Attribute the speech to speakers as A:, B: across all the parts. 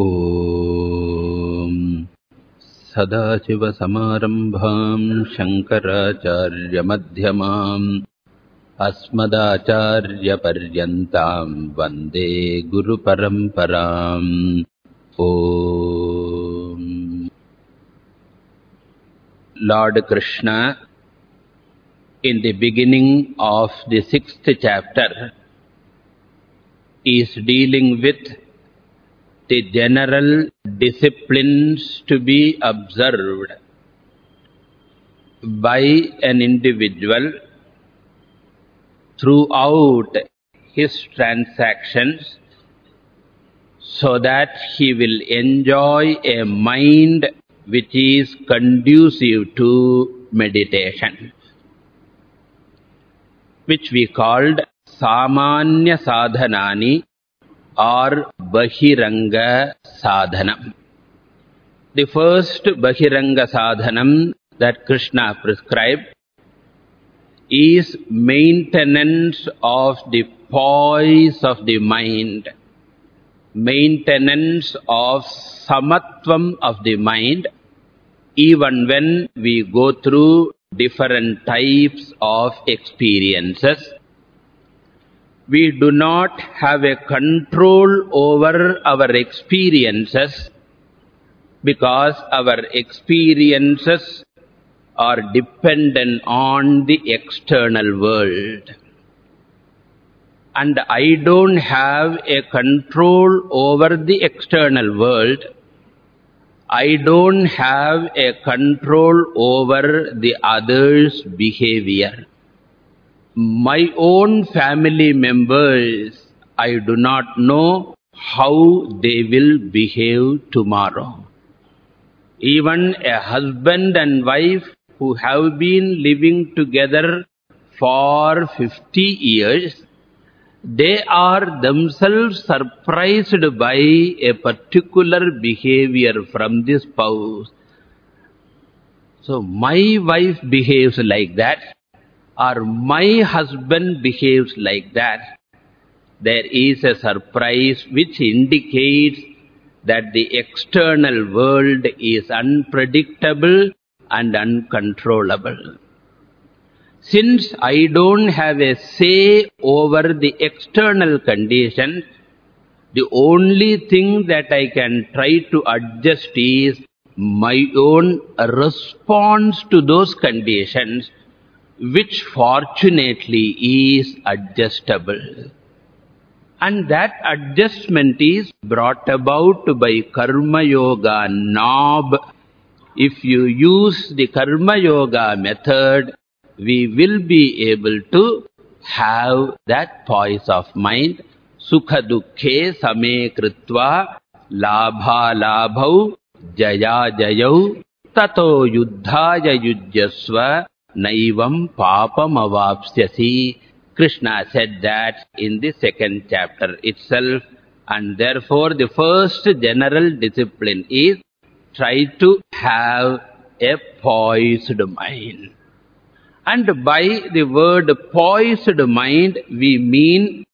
A: ॐ सदाशिवसमारम्भाम् शङ्कराचार्यमध्यमाम् अस्मदाचार्यपर्यन्ताम् वन्दे गुरुपरम्पराम् ॐ Lord Krishna, in the beginning of the sixth chapter, is dealing with the general disciplines to be observed by an individual throughout his transactions so that he will enjoy a mind which is conducive to meditation, which we called Samanya Sadhanani or Bahiranga Sadhanam. The first Bahiranga Sadhanam that Krishna prescribed is maintenance of the poise of the mind, maintenance of samatvam of the mind, even when we go through different types of experiences. We do not have a control over our experiences because our experiences are dependent on the external world. And I don't have a control over the external world. I don't have a control over the other's behavior. My own family members, I do not know how they will behave tomorrow. Even a husband and wife who have been living together for 50 years, they are themselves surprised by a particular behavior from the spouse. So, my wife behaves like that, or my husband behaves like that. There is a surprise which indicates that the external world is unpredictable and uncontrollable. Since I don't have a say over the external conditions, the only thing that I can try to adjust is my own response to those conditions, which fortunately is adjustable. And that adjustment is brought about by Karma Yoga knob. If you use the Karma Yoga method, we will be able to have that poise of mind. Sukha dukkhe same kritva labha labhau jaya jayau tato yuddhaya yujyasva naivam papam avapsyasi. Krishna said that in the second chapter itself. And therefore, the first general discipline is try to have a poised mind. And by the word poised mind, we mean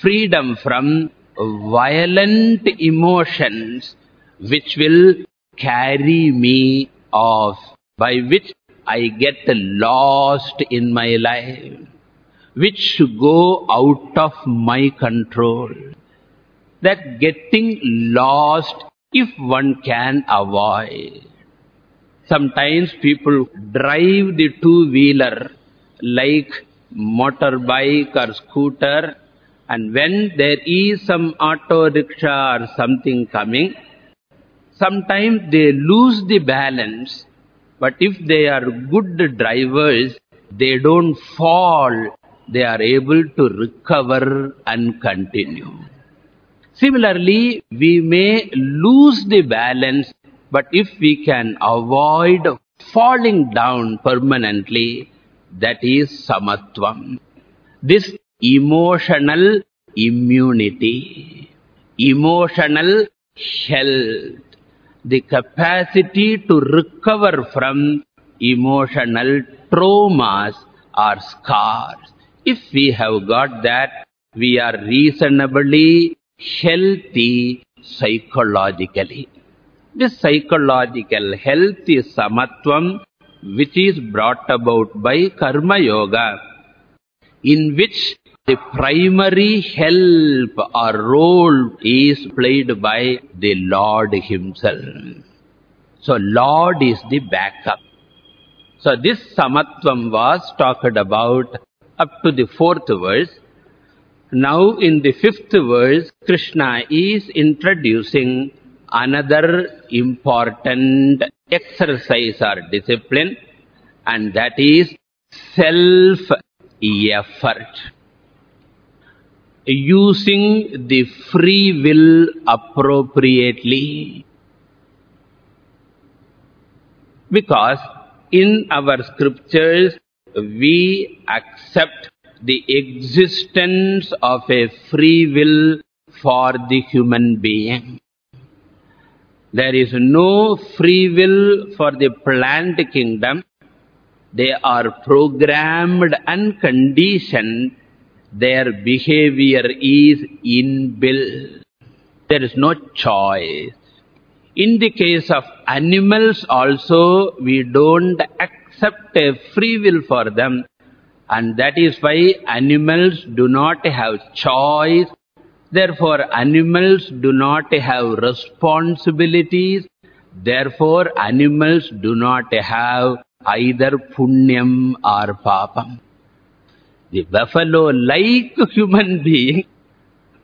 A: freedom from violent emotions which will carry me off, by which I get lost in my life, which go out of my control. That getting lost, if one can avoid. Sometimes people drive the two-wheeler like motorbike or scooter and when there is some auto rickshaw or something coming, sometimes they lose the balance. But if they are good drivers, they don't fall. They are able to recover and continue. Similarly, we may lose the balance but if we can avoid falling down permanently, that is samatvam. This emotional immunity, emotional health, the capacity to recover from emotional traumas or scars. If we have got that, we are reasonably healthy psychologically. This psychological health is samatvam, which is brought about by karma yoga, in which the primary help or role is played by the Lord himself. So Lord is the backup. So this samatvam was talked about up to the fourth verse. Now in the fifth verse, Krishna is introducing another important exercise or discipline and that is self-effort. Using the free will appropriately. Because in our scriptures, we accept the existence of a free will for the human being. There is no free will for the plant kingdom. They are programmed and conditioned. Their behavior is inbuilt. There is no choice. In the case of animals also, we don't accept a free will for them. And that is why animals do not have choice Therefore, animals do not have responsibilities. Therefore, animals do not have either punyam or papam. The buffalo, like human being,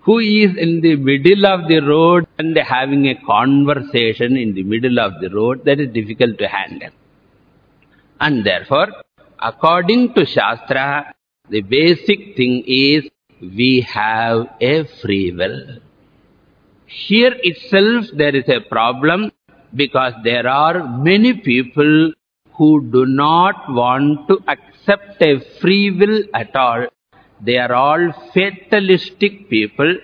A: who is in the middle of the road and having a conversation in the middle of the road, that is difficult to handle. And therefore, according to Shastra, the basic thing is we have a free will. Here itself there is a problem because there are many people who do not want to accept a free will at all. They are all fatalistic people,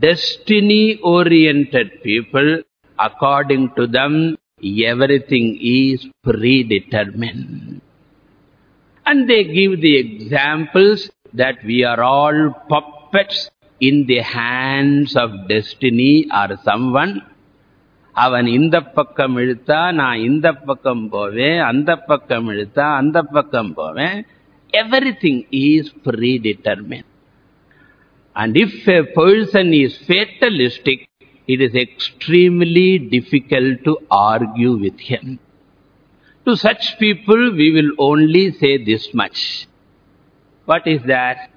A: destiny-oriented people. According to them, everything is predetermined. And they give the examples that we are all puppets in the hands of destiny or someone. அவன் இந்த பக்கம் இழுத்தா நான் இந்த பக்கம் போவேன் அந்த பக்கம் இழுத்தா அந்த பக்கம் போவேன் everything is predetermined and if a person is fatalistic it is extremely difficult to argue with him to such people we will only say this much what is that?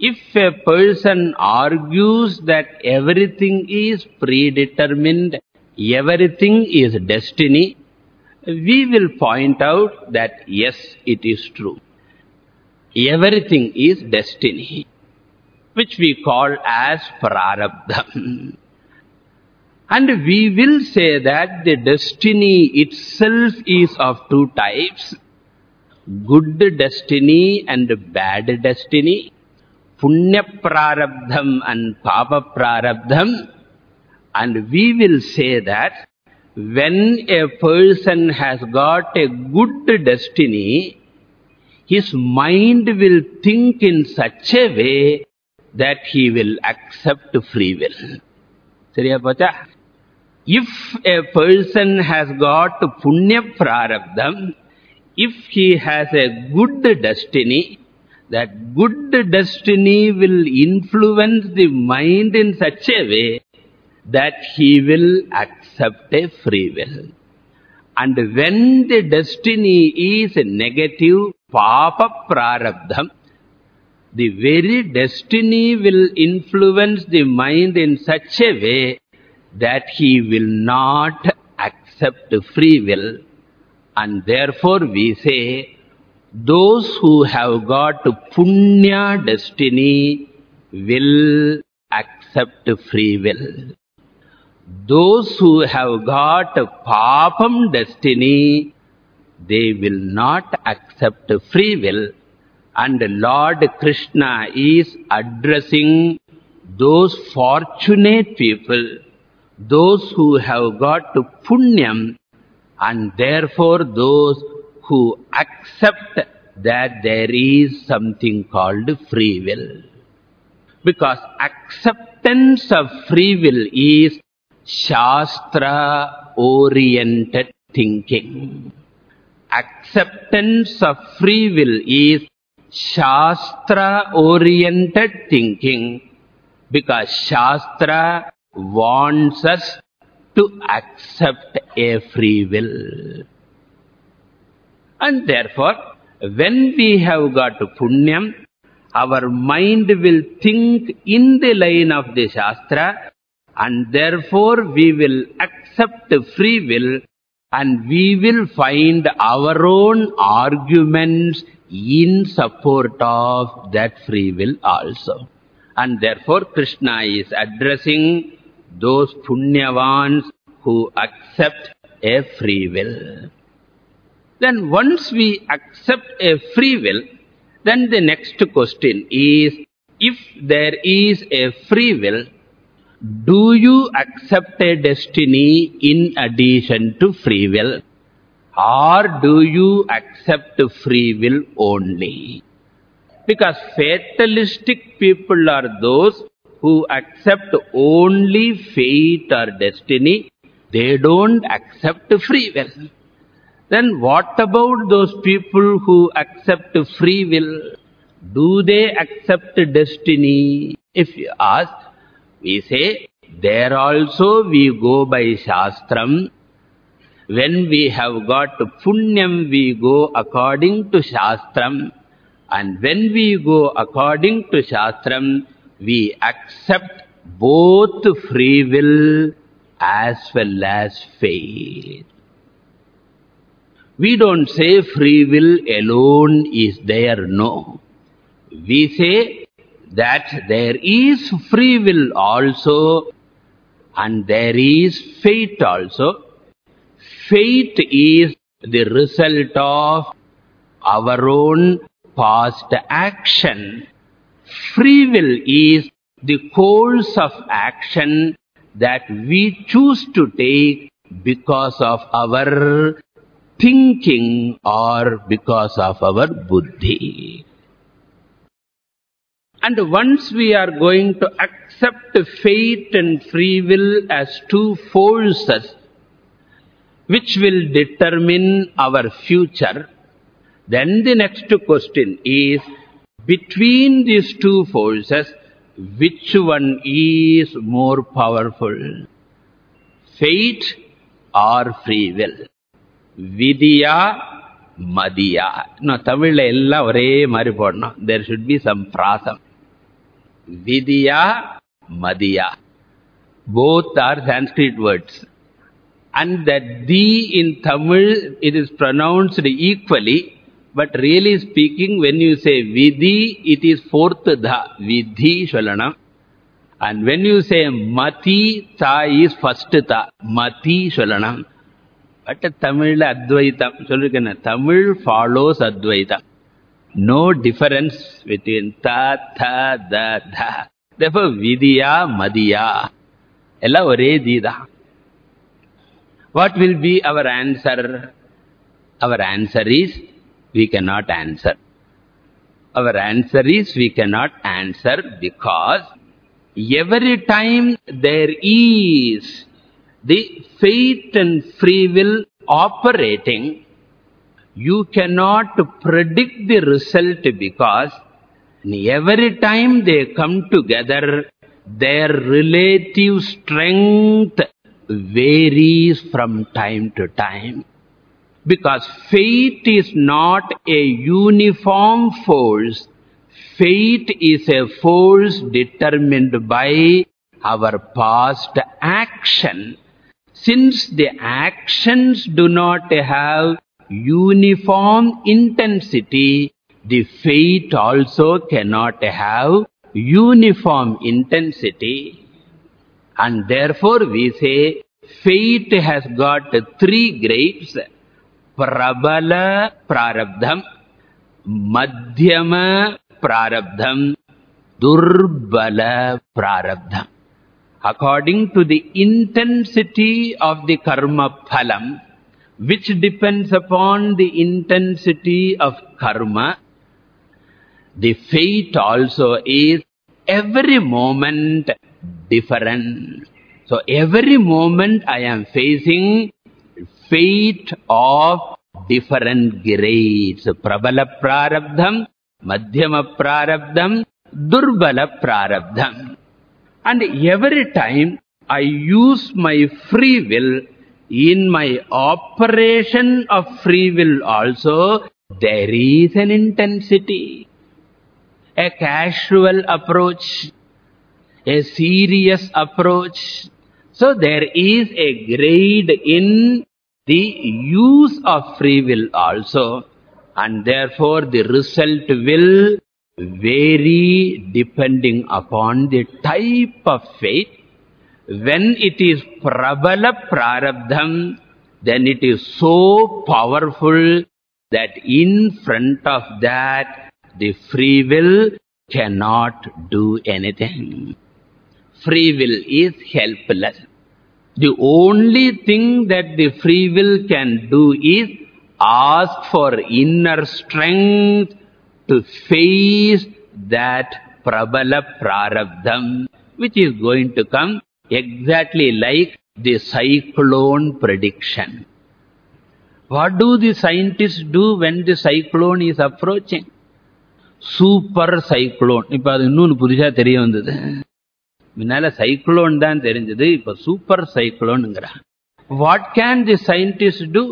A: If a person argues that everything is predetermined, everything is destiny, we will point out that yes, it is true. Everything is destiny, which we call as prarabdha. And we will say that the destiny itself is of two types good destiny and bad destiny, punya prarabdham and papa prarabdham. And we will say that when a person has got a good destiny, his mind will think in such a way that he will accept free will. If a person has got punya prarabdham, if he has a good destiny, that good destiny will influence the mind in such a way that he will accept a free will. And when the destiny is negative, papa prarabdham, the very destiny will influence the mind in such a way that he will not accept free will and therefore we say, those who have got punya destiny will accept free will. Those who have got a papam destiny, they will not accept free will. And Lord Krishna is addressing those fortunate people, those who have got punyam, and therefore those who accept that there is something called free will. Because acceptance of free will is Shastra-oriented thinking. Acceptance of free will is Shastra-oriented thinking because Shastra wants us to accept a free will. And therefore, when we have got punyam, our mind will think in the line of the Shastra and therefore we will accept free will and we will find our own arguments in support of that free will also. And therefore Krishna is addressing those punyavans who accept a free will. Then once we accept a free will, then the next question is, if there is a free will, do you accept a destiny in addition to free will? Or do you accept free will only? Because fatalistic people are those who accept only fate or destiny. They don't accept free will. Then what about those people who accept free will? Do they accept destiny? If you ask, we say, there also we go by Shastram. When we have got punyam, we go according to Shastram. And when we go according to Shastram, we accept both free will as well as faith. We don't say free will alone is there, no. We say that there is free will also and there is fate also. Fate is the result of our own past action. Free will is the course of action that we choose to take because of our thinking or because of our buddhi. And once we are going to accept fate and free will as two forces which will determine our future, then the next question is, between these two forces, which one is more powerful? Fate or free will? Vidya, Madhya. No, Tamil ella ஒரே மாதிரி போடணும். There should be some prasam. Vidya, Madhya. Both are Sanskrit words. And the D in Tamil, it is pronounced equally. But really speaking, when you say Vidhi, it is fourth Dha. Vidhi, Shalana. And when you say Mati, ta is first Tha. Mati, Shalana. But Tamil Advaita. Tamil follows Advaita. no difference between ta, tha, da, dha. Therefore, vidya, madhya. Ella ore dida. What will be our answer? Our answer is, we cannot answer. Our answer is, we cannot answer because every time there is the faith and free will operating, you cannot predict the result because every time they come together, their relative strength varies from time to time. Because fate is not a uniform force. Fate is a force determined by our past action. Since the actions do not have uniform intensity, the fate also cannot have uniform intensity. And therefore we say, fate has got three grades. Prabala prarabdham, Madhyama prarabdham, Durbala prarabdham. According to the intensity of the karma phalam, which depends upon the intensity of karma, the fate also is every moment different. So every moment I am facing fate of different grades. Prabala prarabdham, madhyama prarabdham, durbala prarabdham. And every time I use my free will, in my operation of free will also, there is an intensity. A casual approach, a serious approach. So there is a grade in the use of free will also. And therefore the result will vary depending upon the type of faith. When it is prabala prarabdham, then it is so powerful that in front of that, the free will cannot do anything. Free will is helpless. The only thing that the free will can do is ask for inner strength to face that prabala prarabdham, which is going to come exactly like the cyclone prediction. What do the scientists do when the cyclone is approaching? Super cyclone. இப்போ அது இன்னொன்று புதுசா தெரிய வந்தது முன்னால cyclone தான் தெரிஞ்சது இப்போ super cyclone What can the scientists do?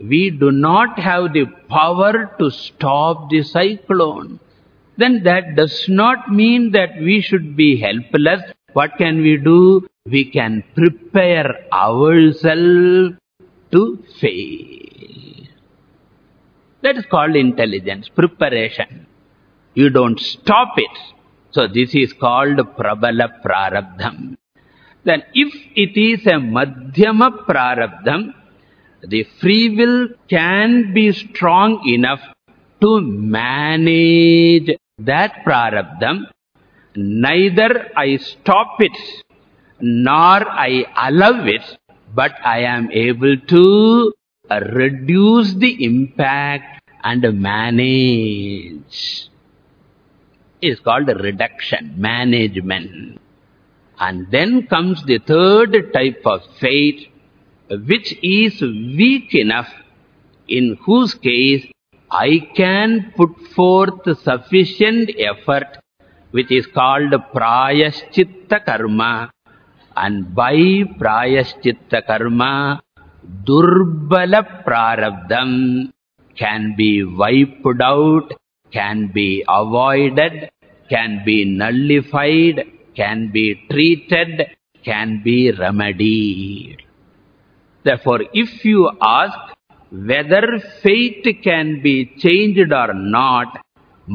A: we do not have the power to stop the cyclone, then that does not mean that we should be helpless. what can we do? We can prepare ourselves to face. That is called intelligence, preparation. You don't stop it. So this is called prabala prarabdham. Then if it is a madhyama prarabdham, the free will can be strong enough to manage that prarabdham. Neither I stop it, nor I allow it, but I am able to reduce the impact and manage. It's called reduction, management. And then comes the third type of fate, which is weak enough, in whose case I can put forth sufficient effort, which is called prayaschitta karma. And by prayaschitta karma, durbala prarabdham can be wiped out, can be avoided, can be nullified, can be treated, can be remedied. Therefore, if you ask whether fate can be changed or not,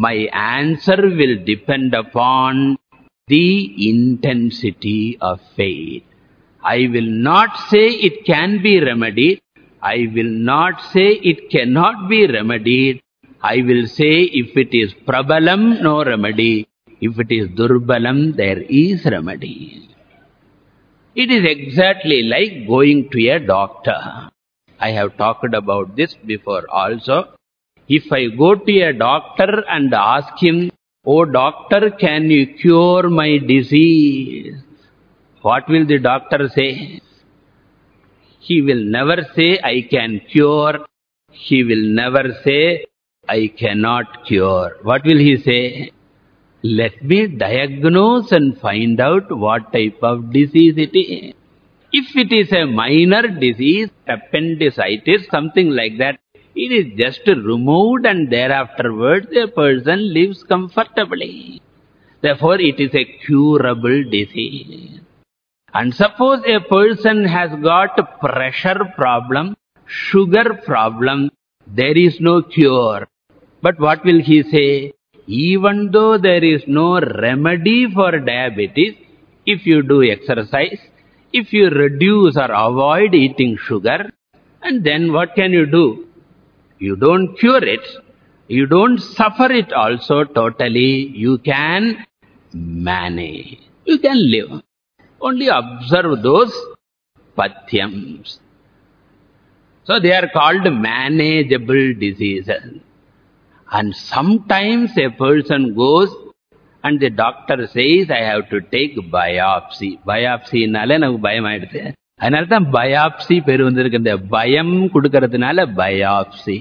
A: my answer will depend upon the intensity of faith. I will not say it can be remedied. I will not say it cannot be remedied. I will say if it is prabalam, no remedy. If it is durbalam, there is remedy. It is exactly like going to a doctor. I have talked about this before also. If I go to a doctor and ask him, Oh doctor, can you cure my disease? What will the doctor say? He will never say, I can cure. He will never say, I cannot cure. What will he say? Let me diagnose and find out what type of disease it is. If it is a minor disease, appendicitis, something like that, it is just removed and thereafterwards the person lives comfortably. Therefore, it is a curable disease. And suppose a person has got pressure problem, sugar problem, there is no cure. But what will he say? even though there is no remedy for diabetes, if you do exercise, if you reduce or avoid eating sugar, and then what can you do? You don't cure it. You don't suffer it also totally. You can manage. You can live. Only observe those pathyams. So they are called manageable diseases. And sometimes a person goes and the doctor says, I have to take biopsy. Biopsy nalle naku bayam ayiduthe. அதனால தான் biopsy பேர் வந்திருக்கு. இந்த பயம் கொடுக்கறதுனால biopsy.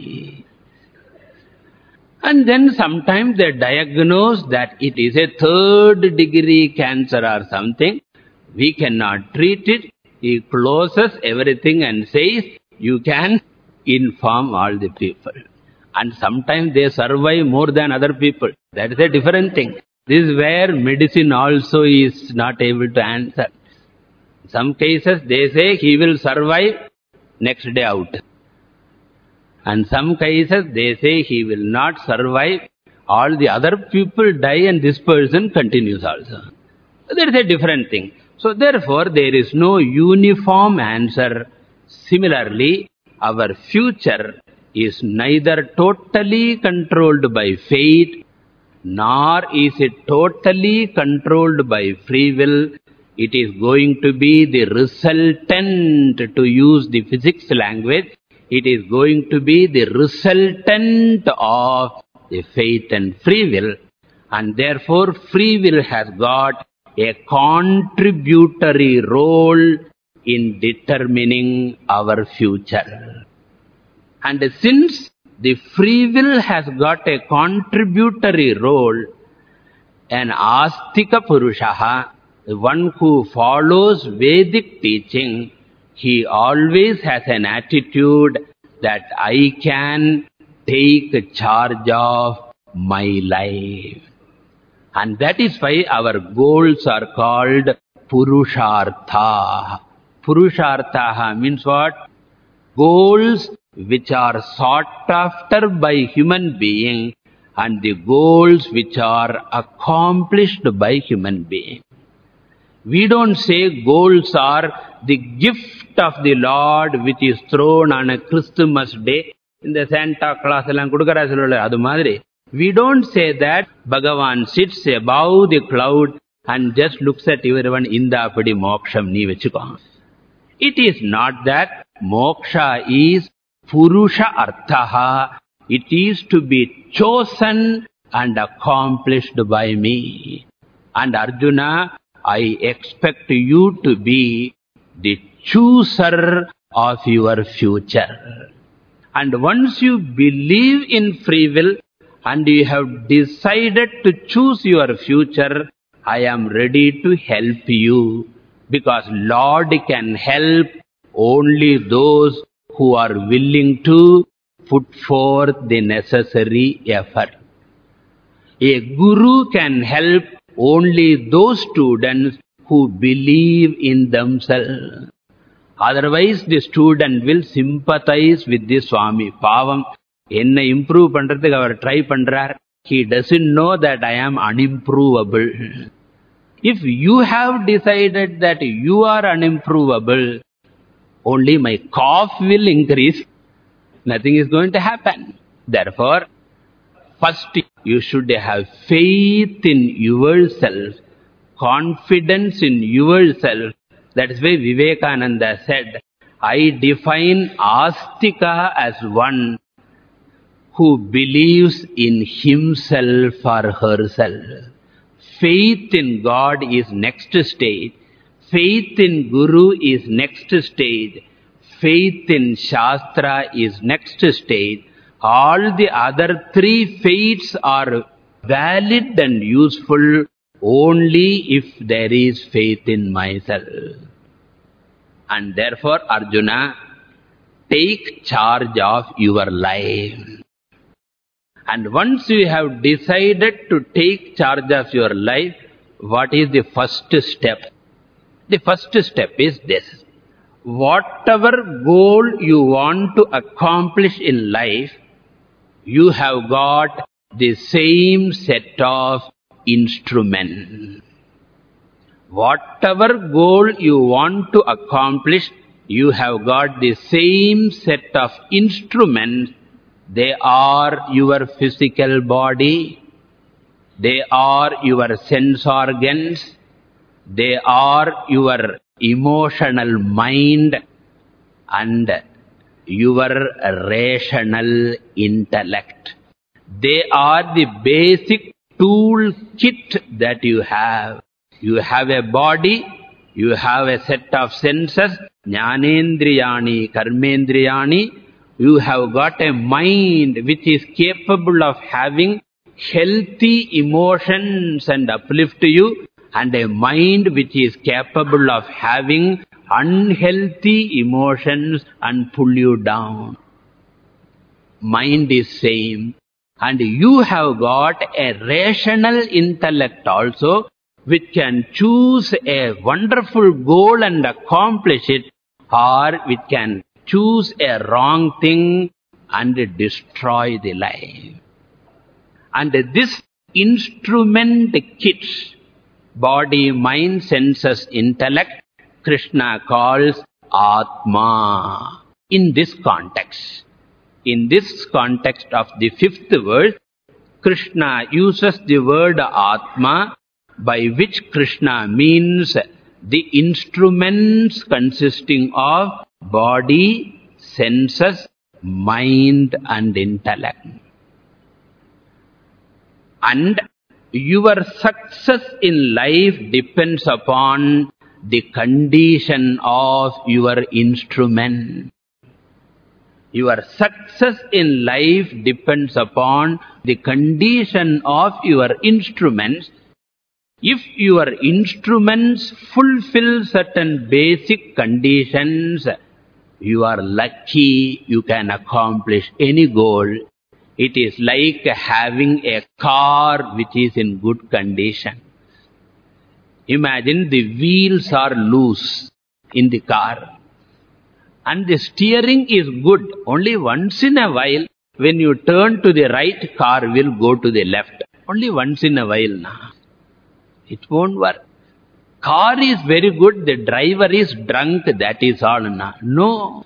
A: And then sometimes they diagnose that it is a third degree cancer or something. We cannot treat it. He closes everything and says, you can inform all the people. And sometimes they survive more than other people. That is a different thing. This is where medicine also is not able to answer. Some cases they say he will survive next day out. And some cases they say he will not survive. All the other people die and this person continues also. There is a different thing. So therefore there is no uniform answer. Similarly, our future is neither totally controlled by fate, nor is it totally controlled by free will. It is going to be the resultant, to use the physics language, it is going to be the resultant of the fate and free will. And therefore, free will has got a contributory role in determining our future. And since the free will has got a contributory role, an astika purushaha, the one who follows Vedic teaching, he always has an attitude that I can take charge of my life. And that is why our goals are called Purushartha. Purushartha means what? Goals which are sought after by human being and the goals which are accomplished by human being. We don't say goals are the gift of the Lord which is thrown on a Christmas day. In the Santa Claus, adu madri. We don't say that Bhagavan sits above the cloud and just looks at everyone, Inda apadi moksham ni vechukam. It is not that. Moksha is purusha arthaha. It is to be chosen and accomplished by me. And Arjuna, i expect you to be the chooser of your future and once you believe in free will and you have decided to choose your future, I am ready to help you because Lord can help only those who are willing to put forth the necessary effort. A guru can help only those students who believe in themselves. Otherwise, the student will sympathize with the Swami. Pavam, enna improve pandrathukku avar try pandrar. He doesn't know that I am unimprovable. If you have decided that you are unimprovable, only my cough will increase. Nothing is going to happen. Therefore, first you should have faith in yourself, confidence in yourself. That is why Vivekananda said, I define Astika as one who believes in himself or herself. Faith in God is next stage. Faith in Guru is next stage. Faith in Shastra is next stage. All the other three faiths are valid and useful only if there is faith in myself. And therefore, Arjuna, take charge of your life. And once you have decided to take charge of your life, what is the first step? The first step is this. Whatever goal you want to accomplish in life, you have got the same set of instruments. Whatever goal you want to accomplish, you have got the same set of instruments they are your physical body. They are your sense organs. They are your emotional mind and your rational intellect. They are the basic tool kit that you have. You have a body, you have a set of senses, jnanendriyani, karmendriyani. You have got a mind which is capable of having healthy emotions and uplift you, and a mind which is capable of having unhealthy emotions and pull you down. Mind is same. And you have got a rational intellect also, which can choose a wonderful goal and accomplish it, or which can choose a wrong thing and destroy the life. And this instrument kits, body, mind, senses, intellect, Krishna calls Atma in this context. In this context of the fifth verse, Krishna uses the word Atma by which Krishna means the instruments consisting of body, senses, mind and intellect. And your success in life depends upon the condition of your instrument. Your success in life depends upon the condition of your instruments. If your instruments fulfill certain basic conditions, you are lucky you can accomplish any goal. It is like having a car which is in good condition. Imagine the wheels are loose in the car. And the steering is good. Only once in a while, when you turn to the right, car will go to the left. Only once in a while now. It won't work. Car is very good, the driver is drunk, that is all now. No.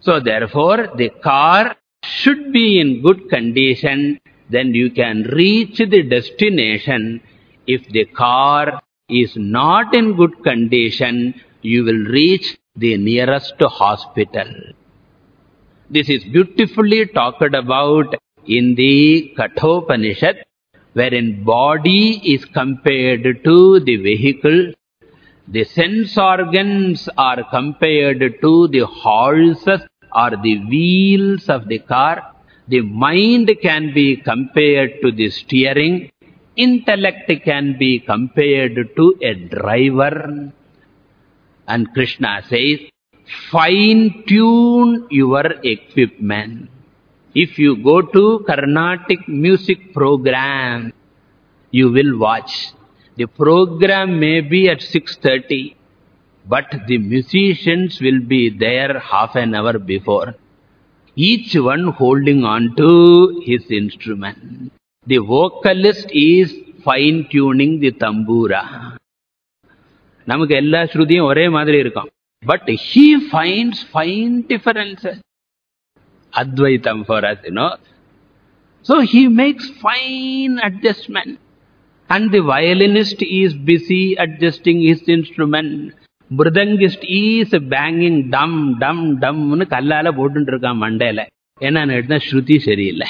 A: So therefore, the car should be in good condition, then you can reach the destination. If the car is not in good condition, you will reach the nearest hospital. This is beautifully talked about in the Kathopanishad, wherein body is compared to the vehicle, the sense organs are compared to the horses or the wheels of the car, the mind can be compared to the steering, intellect can be compared to a driver. And Krishna says, fine-tune your equipment. If you go to Carnatic music program, you will watch. The program may be at 6.30, but the musicians will be there half an hour before. Each one holding on to his instrument. The vocalist is fine-tuning the tambura. நமக்கு எல்லா ஸ்ருதியும் ஒரே மாதிரி இருக்கும். But he finds fine differences அத்வைத்தம் for us you know so he makes fine adjustment and the violinist is busy adjusting his instrument mridangist is banging dum dum டம்னு கல்லால போட்டுட்டு இருக்கான் மண்டையில. என்னன்னு கேட்டால் ஸ்ருதி சரியில்லை.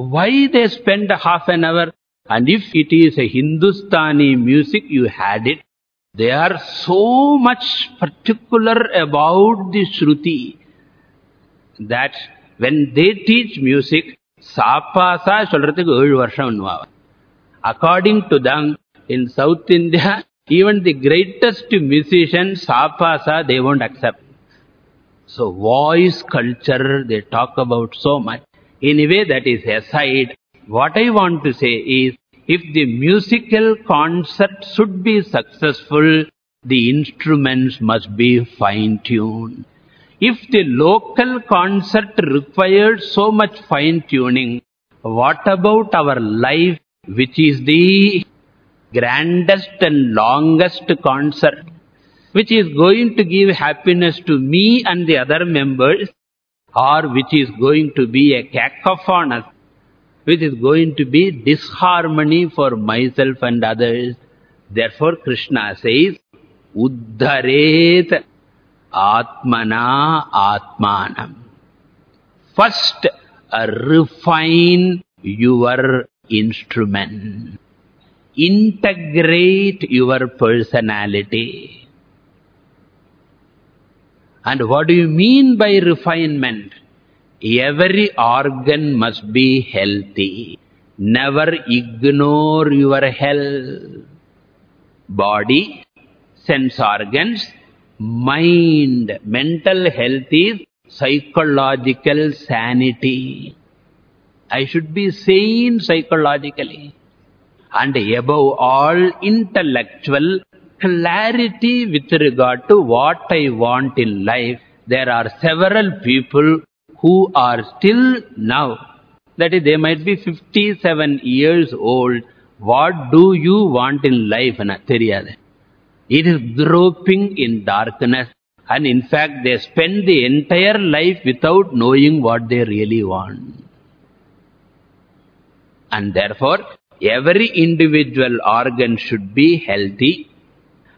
A: why they spend half an hour and if it is a Hindustani music you had it they are so much particular about the Shruti that when they teach music, Sapasa சொல்றதுக்கு ஏழு வருஷம் According to them, in South India, even the greatest musicians, Sapasa, they won't accept. So voice culture, they talk about so much. Anyway, that is aside. What I want to say is, if the musical concert should be successful, the instruments must be fine-tuned. If the local concert required so much fine-tuning, what about our life, which is the grandest and longest concert, which is going to give happiness to me and the other members, or which is going to be a cacophonous which is going to be disharmony for myself and others. Therefore, Krishna says, Uddharet Atmana Atmanam. First, refine your instrument. Integrate your personality. And what do you mean by refinement? Every organ must be healthy. Never ignore your health. Body, sense organs, mind. Mental health is psychological sanity. I should be sane psychologically. And above all, intellectual clarity with regard to what I want in life. There are several people who are still now, that is, they might be 57 years old. What do you want in life? It is groping in darkness. And in fact, they spend the entire life without knowing what they really want. And therefore, every individual organ should be healthy.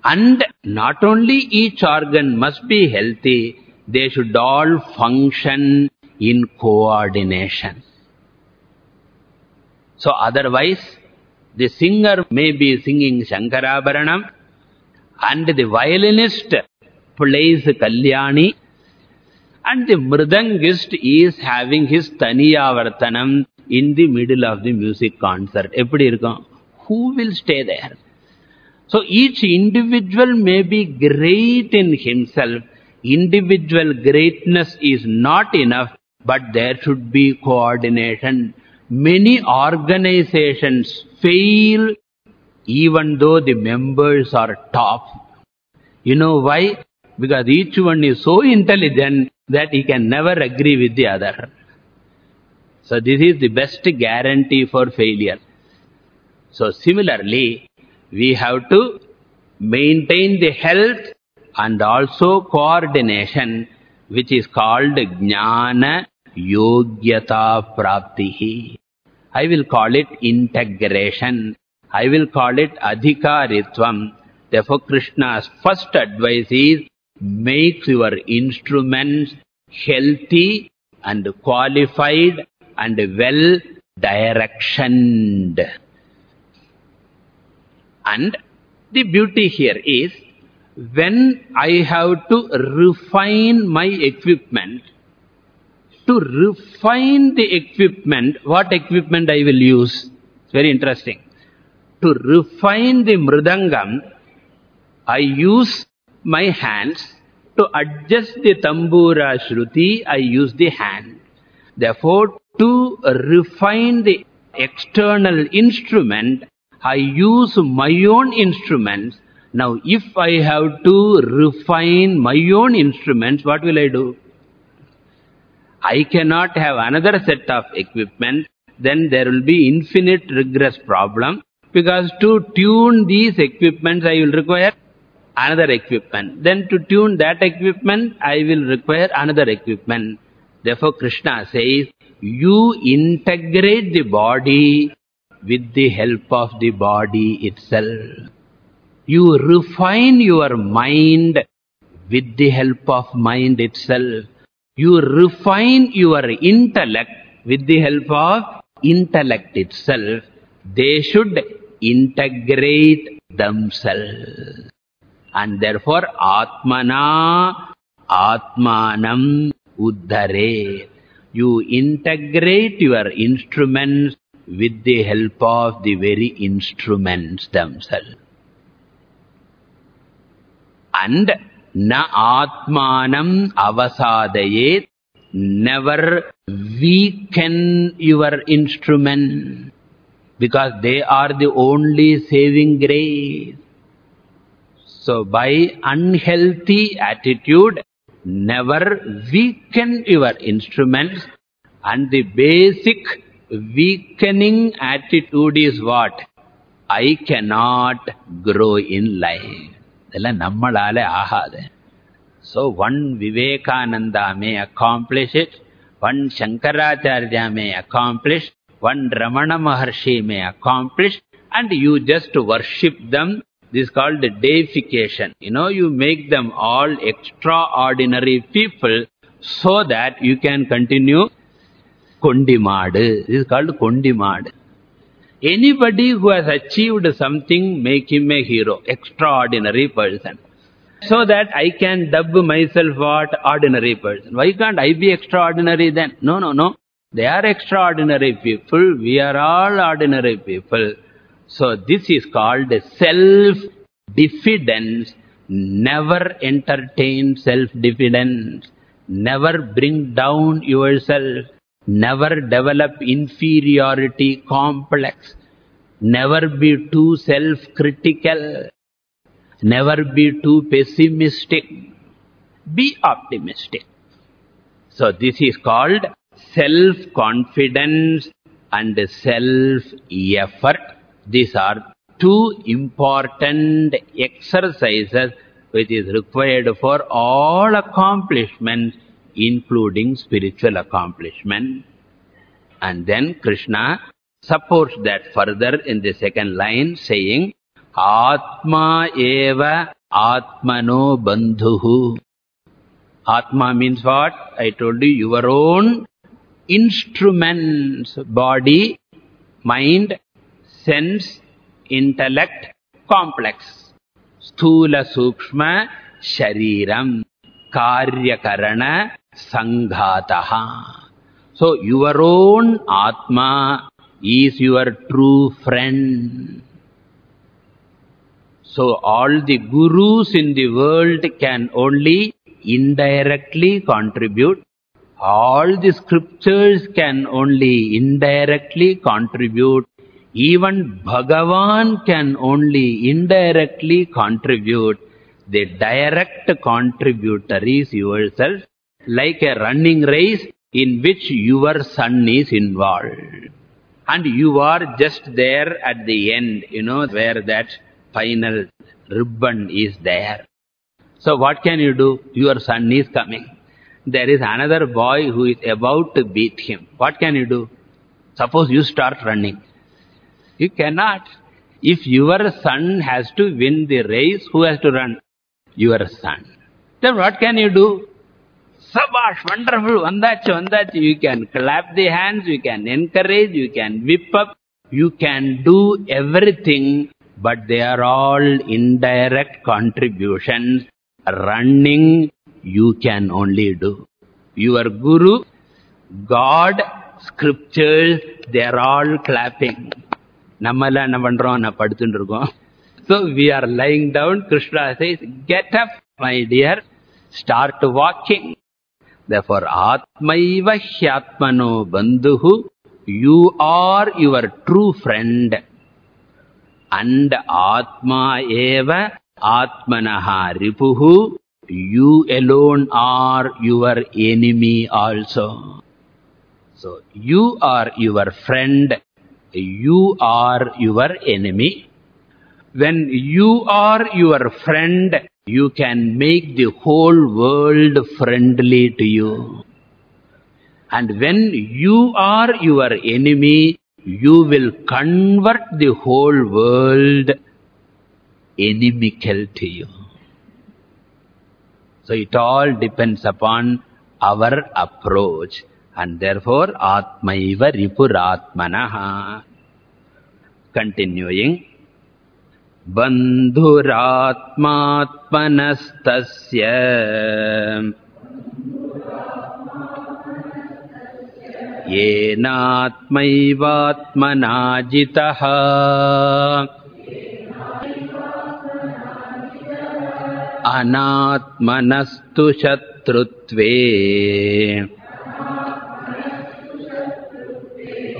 A: And not only each organ must be healthy, they should all function in coordination. So otherwise, the singer may be singing Shankarabharanam and the violinist plays Kalyani and the mridangist is having his Taniyavartanam in the middle of the music concert. Who will stay there? So each individual may be great in himself. Individual greatness is not enough, but there should be coordination. Many organizations fail even though the members are top. You know why? Because each one is so intelligent that he can never agree with the other. So this is the best guarantee for failure. So similarly, we have to maintain the health and also coordination, which is called Jnana Yogyata Praptihi. I will call it integration. I will call it Adhikaritvam. Therefore, Krishna's first advice is, make your instruments healthy and qualified and well directioned. And the beauty here is, when I have to refine my equipment, to refine the equipment, what equipment I will use? It's very interesting. To refine the mridangam, I use my hands. To adjust the tambura shruti, I use the hand. Therefore, to refine the external instrument, I use my own instruments. Now, if I have to refine my own instruments, what will I do? I cannot have another set of equipment, then there will be infinite regress problem. Because to tune these equipments, I will require another equipment. Then to tune that equipment, I will require another equipment. Therefore, Krishna says, you integrate the body with the help of the body itself. You refine your mind with the help of mind itself. You refine your intellect with the help of intellect itself. They should integrate themselves. And therefore, Atmana, Atmanam Uddhare. You integrate your instruments with the help of the very instruments themselves. And na atmanam avasadayet, never weaken your instrument, because they are the only saving grace. So by unhealthy attitude, never weaken your instruments and the basic weakening attitude is what? I cannot grow in life. So one Vivekananda may accomplish it, one Shankaracharya may accomplish, one Ramana Maharshi may accomplish, and you just worship them this is called deification. You know, you make them all extraordinary people so that you can continue Kondimadu. This is called Kondimadu. Anybody who has achieved something, make him a hero, extraordinary person. So that I can dub myself what? Ordinary person. Why can't I be extraordinary then? No, no, no. They are extraordinary people. We are all ordinary people. So this is called self-diffidence. Never entertain self-diffidence. Never bring down yourself. Never develop inferiority complex. Never be too self-critical. Never be too pessimistic. Be optimistic. So this is called self-confidence and self-effort. These are two important exercises which is required for all accomplishments, including spiritual accomplishment. And then Krishna supports that further in the second line saying, Atma eva atmano bandhuhu. Atma means what? I told you, your own instruments, body, mind, sense, intellect, complex. Sthula sukshma shariram karyakarana sanghataha. So your own Atma is your true friend. So all the gurus in the world can only indirectly contribute all the scriptures can only indirectly contribute. Even Bhagavan can only indirectly contribute. The direct contributor is yourself, like a running race in which your son is involved. And you are just there at the end, you know, where that final ribbon is there. So what can you do? Your son is coming there is another boy who is about to beat him. What can you do? Suppose you start running. You cannot. If your son has to win the race, who has to run? Your son. Then what can you do? Sabash, wonderful, vandachu, vandachu. You can clap the hands, you can encourage, you can whip up, you can do everything, but they are all indirect contributions. Running you can only do. Your Guru, God, scriptures, they are all clapping. Nammala na vandron na padutundrukom. So we are lying down. Krishna says, get up, my dear. Start walking. Therefore, Atmaiva Hyatmano Bandhuhu, you are your true friend. And Atma Eva Atmanaha Ripuhu, you alone are your enemy also. So, you are your friend, you are your enemy. When you are your friend, you can make the whole world friendly to you. And when you are your enemy, you will convert the whole world inimical to you. So it all depends upon our approach. And therefore, Atmaiva Ripuratmanaha. Continuing. बन्धुरात्मात्मनस्तस्य। येनात्मैवात्मना जितः अनात्मनस्तु शत्रुत्वे।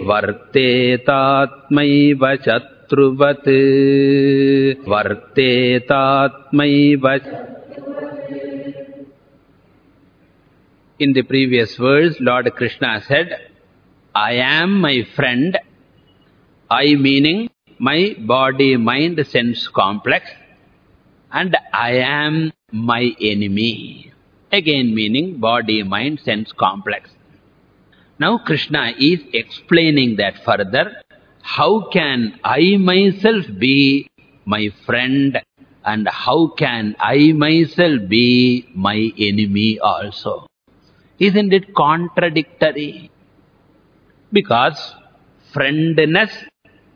A: वर्तेतात्मैव शत्रु शत्रुवत् वर्तेतात्मैव In the previous verse, Lord Krishna said, I am my friend, I meaning my body, mind, sense complex, and I am my enemy. Again meaning body, mind, sense complex. Now Krishna is explaining that further. how can I myself be my friend and how can I myself be my enemy also? Isn't it contradictory? Because friendness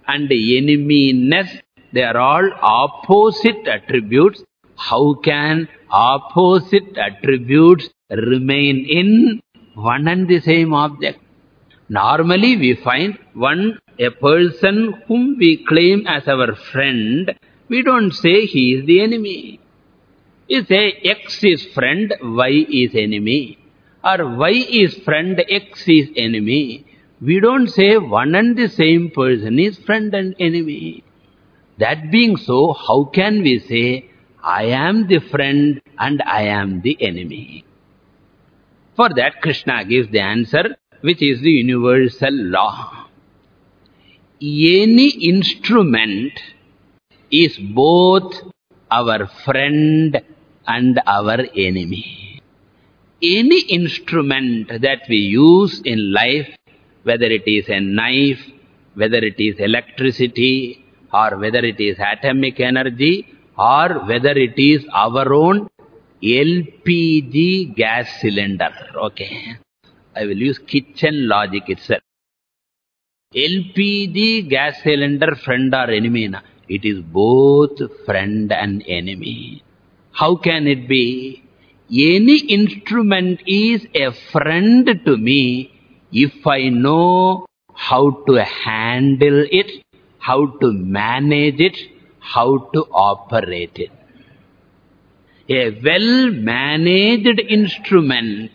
A: and enemyness, they are all opposite attributes. How can opposite attributes remain in one and the same object? Normally we find one, a person whom we claim as our friend, we don't say he is the enemy. You say X is friend, Y is enemy. Or Y is friend, X is enemy. We don't say one and the same person is friend and enemy. That being so, how can we say, I am the friend and I am the enemy? For that, Krishna gives the answer, which is the universal law. Any instrument is both our friend and our enemy. Any instrument that we use in life whether it is a knife, whether it is electricity, or whether it is atomic energy, or whether it is our own LPG gas cylinder. Okay. I will use kitchen logic itself. LPG gas cylinder, friend or enemy? Na? It is both friend and enemy. How can it be? Any instrument is a friend to me if I know how to handle it, how to manage it, how to operate it. A well-managed instrument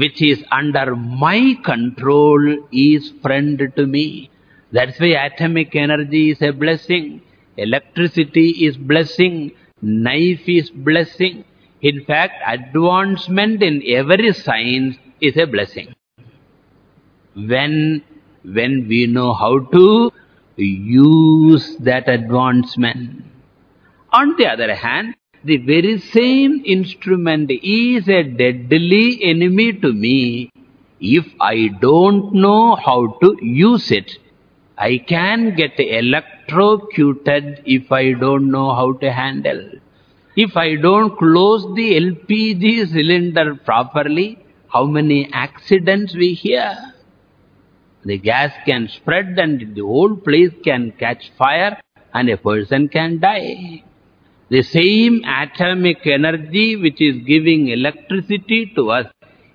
A: which is under my control is friend to me. That's why atomic energy is a blessing. Electricity is blessing. Knife is blessing. In fact, advancement in every science is a blessing when, when we know how to use that advancement. On the other hand, the very same instrument is a deadly enemy to me if I don't know how to use it. I can get electrocuted if I don't know how to handle. If I don't close the LPG cylinder properly, how many accidents we hear? The gas can spread and the whole place can catch fire and a person can die. The same atomic energy which is giving electricity to us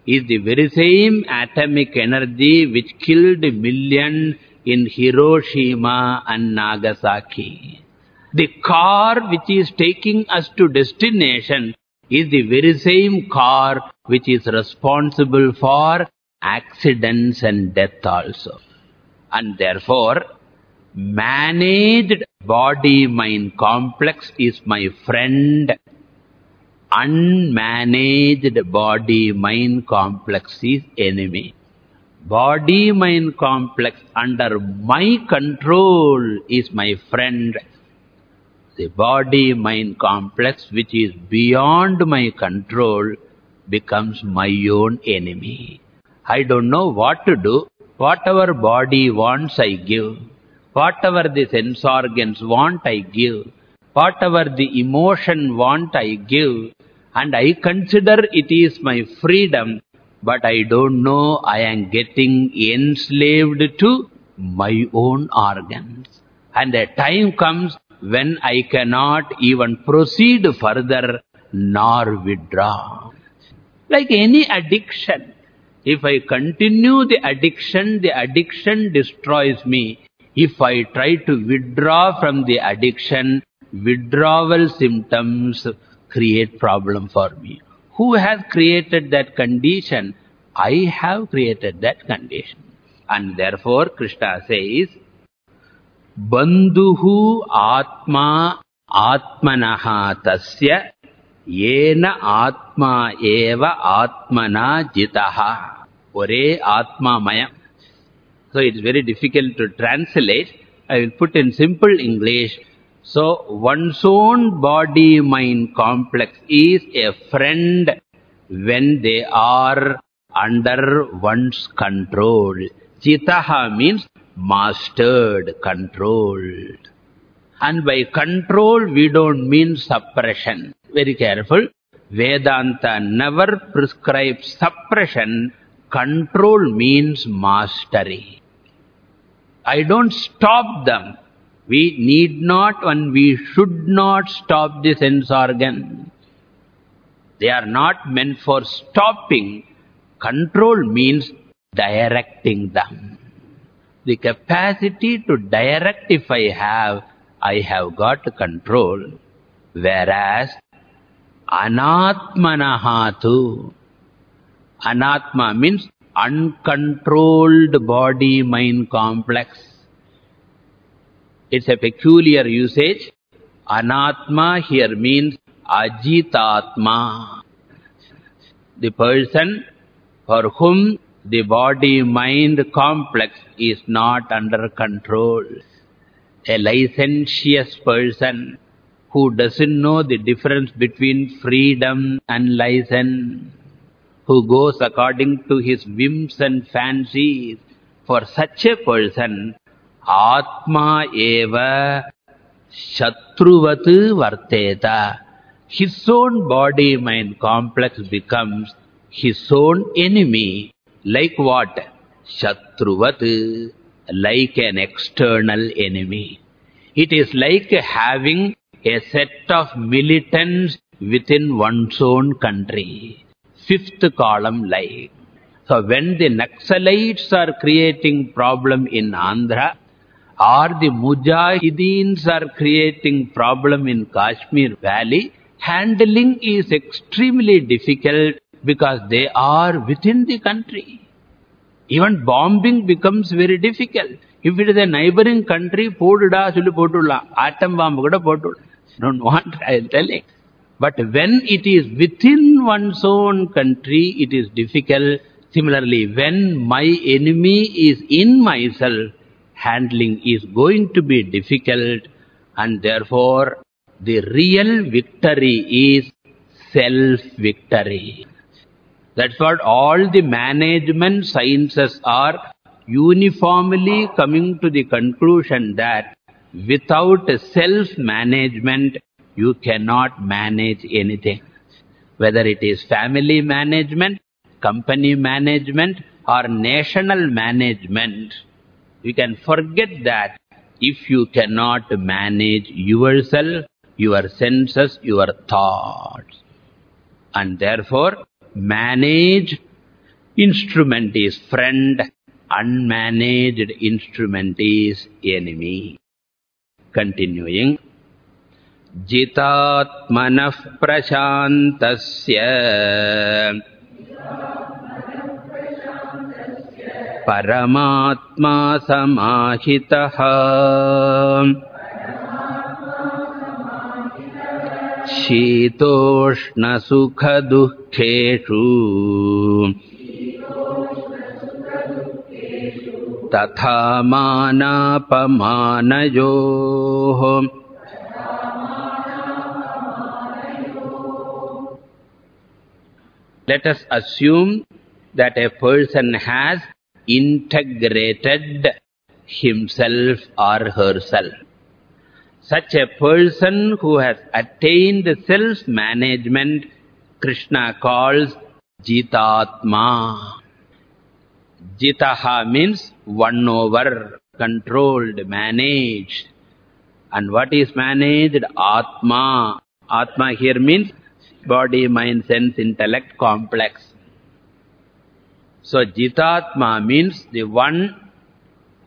A: is the very same atomic energy which killed millions in Hiroshima and Nagasaki. The car which is taking us to destination is the very same car which is responsible for accidents and death also. And therefore, managed body-mind complex is my friend. Unmanaged body-mind complex is enemy. Body-mind complex under my control is my friend. The body-mind complex which is beyond my control becomes my own enemy. I don't know what to do. Whatever body wants, I give. Whatever the sense organs want, I give. Whatever the emotion want, I give. And I consider it is my freedom, but I don't know I am getting enslaved to my own organs. And a time comes when I cannot even proceed further nor withdraw. Like any addiction, if I continue the addiction, the addiction destroys me. If I try to withdraw from the addiction, withdrawal symptoms create problem for me. Who has created that condition? I have created that condition. And therefore, Krishna says, Bandhuhu Atma Atmanaha Tasya Yena Atma Eva Atmana Jitaha Ore Atma Maya. So it's very difficult to translate. I will put in simple English. So one's own body-mind complex is a friend when they are under one's control. Jitaha means mastered, controlled. And by control, we don't mean suppression. Very careful. Vedanta never prescribes suppression, Control means mastery. I don't stop them. We need not and we should not stop the sense organ. They are not meant for stopping. Control means directing them. The capacity to direct if I have, I have got control. Whereas, anatmanahatu, anatma means uncontrolled body-mind complex. It's a peculiar usage. Anatma here means ajitatma. The person for whom the body-mind complex is not under control. A licentious person who doesn't know the difference between freedom and license, who goes according to his whims and fancies. For such a person, Atma eva Shatruvat varteta. His own body-mind complex becomes his own enemy like what? Shatruvat, like an external enemy. It is like having a set of militants within one's own country Fifth column like. So when the Naxalites are creating problem in Andhra, or the Mujahideens are creating problem in Kashmir Valley, handling is extremely difficult because they are within the country. Even bombing becomes very difficult. If it is a neighboring country, போடுடா சொல்லி போட்டுடலாம் atom bomb கூட போட்டுடலாம் don't want I am telling but when it is within one's own country it is difficult. Similarly when my enemy is in myself handling is going to be difficult. And therefore the real victory is self victory that's what all the management sciences are uniformly coming to the conclusion that without self-management, you cannot manage anything. Whether it is family management, company management, or national management, you can forget that if you cannot manage yourself, your senses, your thoughts. And therefore, manage instrument is friend, unmanaged instrument is enemy. Continuing. जितात्मनः प्रशान्तस्य। परमात्मा समाहितः। शीतोष्णसुखदुःखेषु। तथा मानापमानयोः Let us assume that a person has integrated himself or herself. Such a person who has attained self-management, Krishna calls Jitatma. Jitaha means one over, controlled, managed. And what is managed? Atma. Atma here means body, mind, sense, intellect, complex. So Jitatma means the one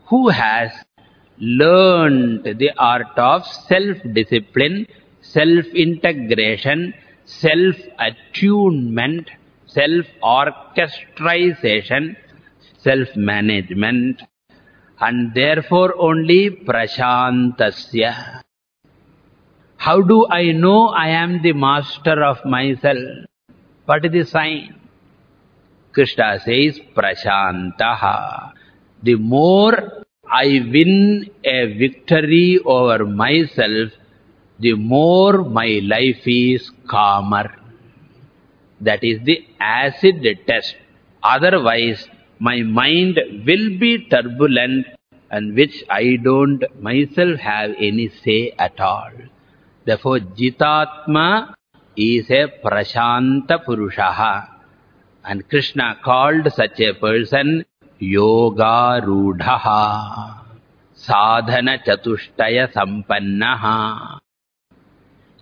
A: who has learned the art of self-discipline, self-integration, self-attunement, self-orchestration, self-management, and therefore only prashantasya. How do I know I am the master of myself? What is the sign? Krishna says, prashantaha. The more I win a victory over myself, the more my life is calmer. That is the acid test. Otherwise, my mind will be turbulent and which I don't myself have any say at all. Prashanta Purushaha. And Krishna called such a person Yoga Rudhaha. sadhana chatushtaya sampannaha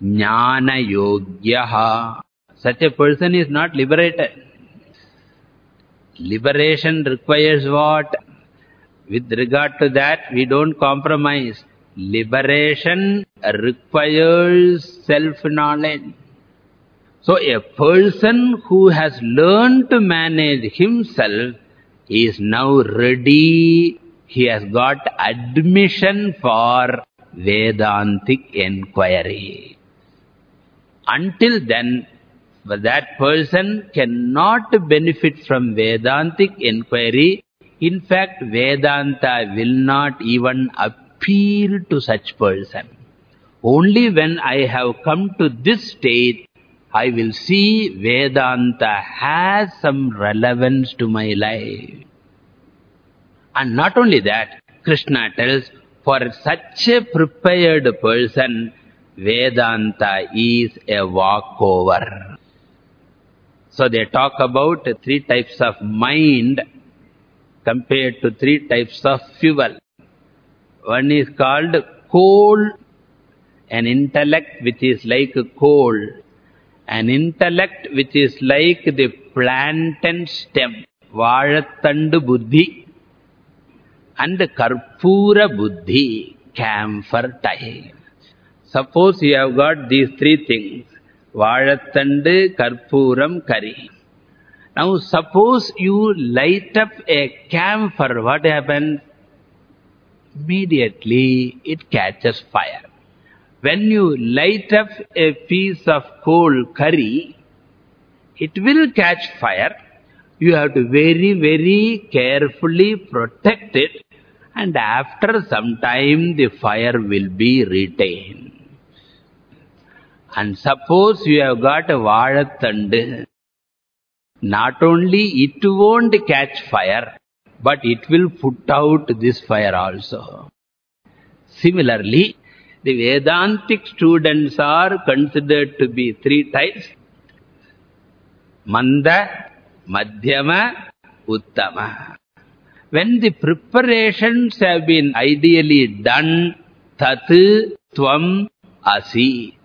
A: jnana yogyaha. Such a person is not liberated. Liberation requires what? With regard to that, we don't compromise. Liberation requires self-knowledge. So a person who has learned to manage himself is now ready, he has got admission for Vedantic inquiry. Until then, that person cannot benefit from Vedantic inquiry. In fact, Vedanta will not even appeal to such person. Only when I have come to this state, I will see Vedanta has some relevance to my life. And not only that, Krishna tells, for such a prepared person, Vedanta is a walkover. So they talk about three types of mind compared to three types of fuel. One is called coal, an intellect which is like coal. An intellect which is like the plantain stem, Valattandu Buddhi, and Karpura Buddhi, camphor type. Suppose you have got these three things, Valattandu, Karpuram, Kari. Now suppose you light up a camphor, what happens? Immediately it catches fire. When you light up a piece of coal kari, it will catch fire. You have to very, very carefully protect it and after some time the fire will be retained. And suppose you have got a valathandu, not only it won't catch fire, but it will put out this fire also. Similarly, the Vedantic students are considered to be three types. Manda, Madhyama, Uttama. When the preparations have been ideally done, Tat, Tvam, Asi.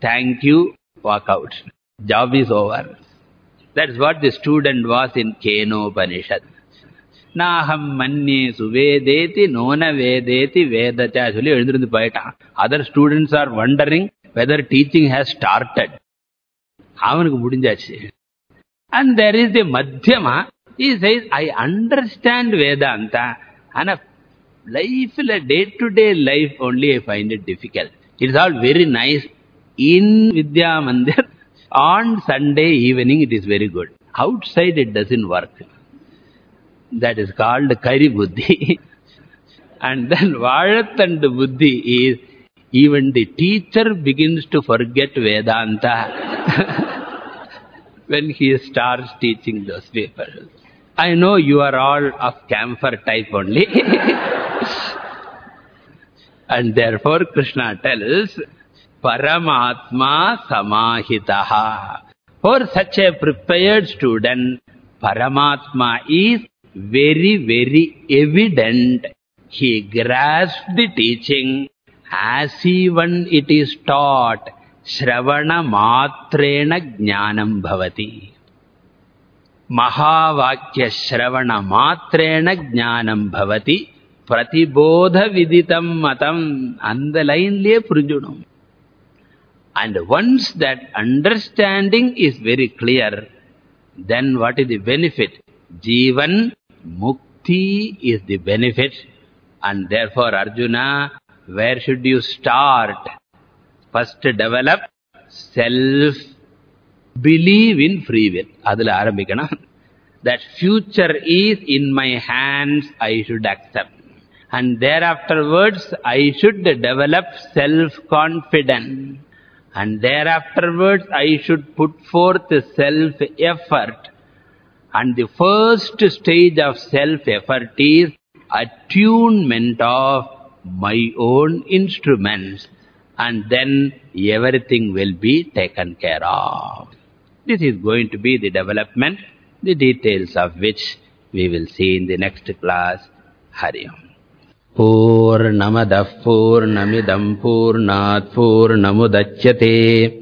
A: Thank you, walk out. Job is over. That's what the student was in Keno Kenopanishad. நாகம் மன்னே சுவேதேதி நோன வேதேதி வேதச்சா சொல்லி எழுந்திருந்து போயிட்டான். Other students are wondering whether teaching has started அவனுக்கு முடிஞ்சாச்சு. And there is the Madhyama he says I understand Vedanta ஆனா லைஃப்ல day to day life only I find it difficult it's all very nice in Vidya Mandir on Sunday evening it is very good outside it doesn't work that is called Kari Buddhi. and then Valattandu Buddhi is even the teacher begins to forget Vedanta when he starts teaching those people. I know you are all of camphor type only. and therefore Krishna tells, Paramatma Samahitaha. For such a prepared student, Paramatma is very, very evident. He grasped the teaching as even it is taught. Shravana matrena jnanam bhavati. Mahavakya shravana matrena jnanam bhavati. Pratibodha viditam matam. And the line liye purjunum. And once that understanding is very clear, then what is the benefit? Jivan Mukti is the benefit and therefore Arjuna, where should you start? First develop self-believe in free will. Arambikana. That future is in my hands, I should accept. And thereafterwards, I should develop self-confidence. And thereafterwards, I should put forth self-effort. And the first stage of self-effort is attunement of my own instruments. And then everything will be taken care of. This is going to be the development, the details of which we will see in the next class. Hari Om. पूर्णमदः पूर्णमिदम् पूर्णात् पूर्णमुदच्यते